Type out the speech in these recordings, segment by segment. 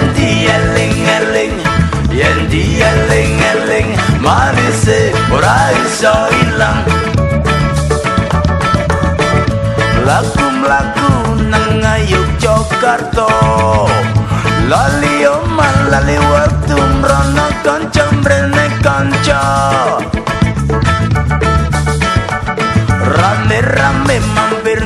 yen dieling-eling yen dieling-eling manise ora iso ilang. Lagu mlaku nang ayu Jakarta lali omah lali waktu mrono kanca mrene kanca. Rame-rame mampir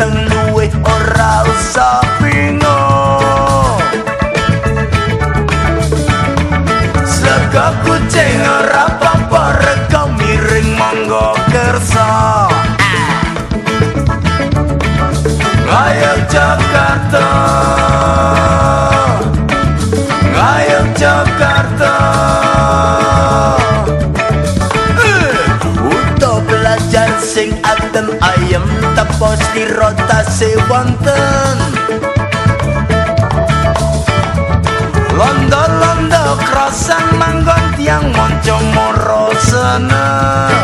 weteng luwe ora usah bingung sego kucing ora apa-apa rego miring monggo kersa. Ayo Jakarta Tepos di rotasi wonten. Londo-londo krosan manggon tiang monco moro seneng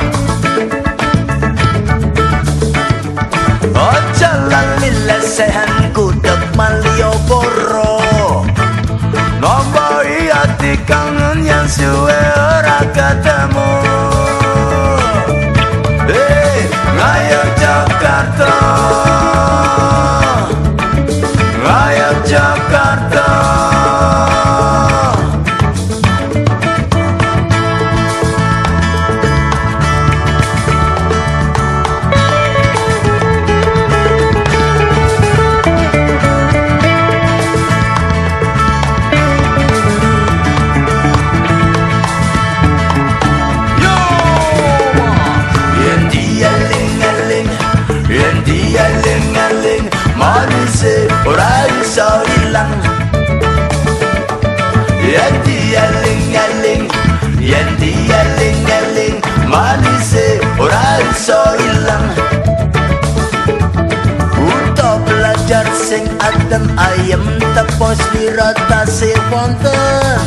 sing adem ayem tepos di rotasi wonten.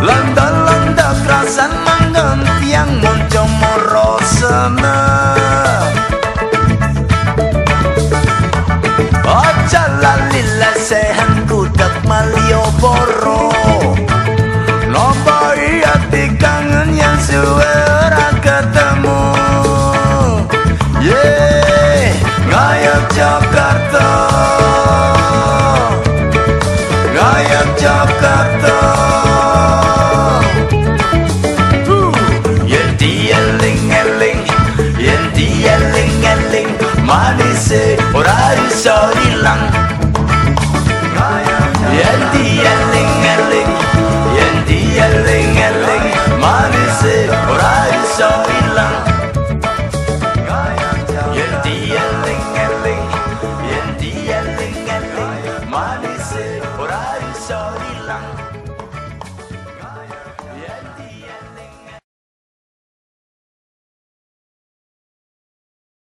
Landa-landa kerasan manggon tiang monco moro seneng so long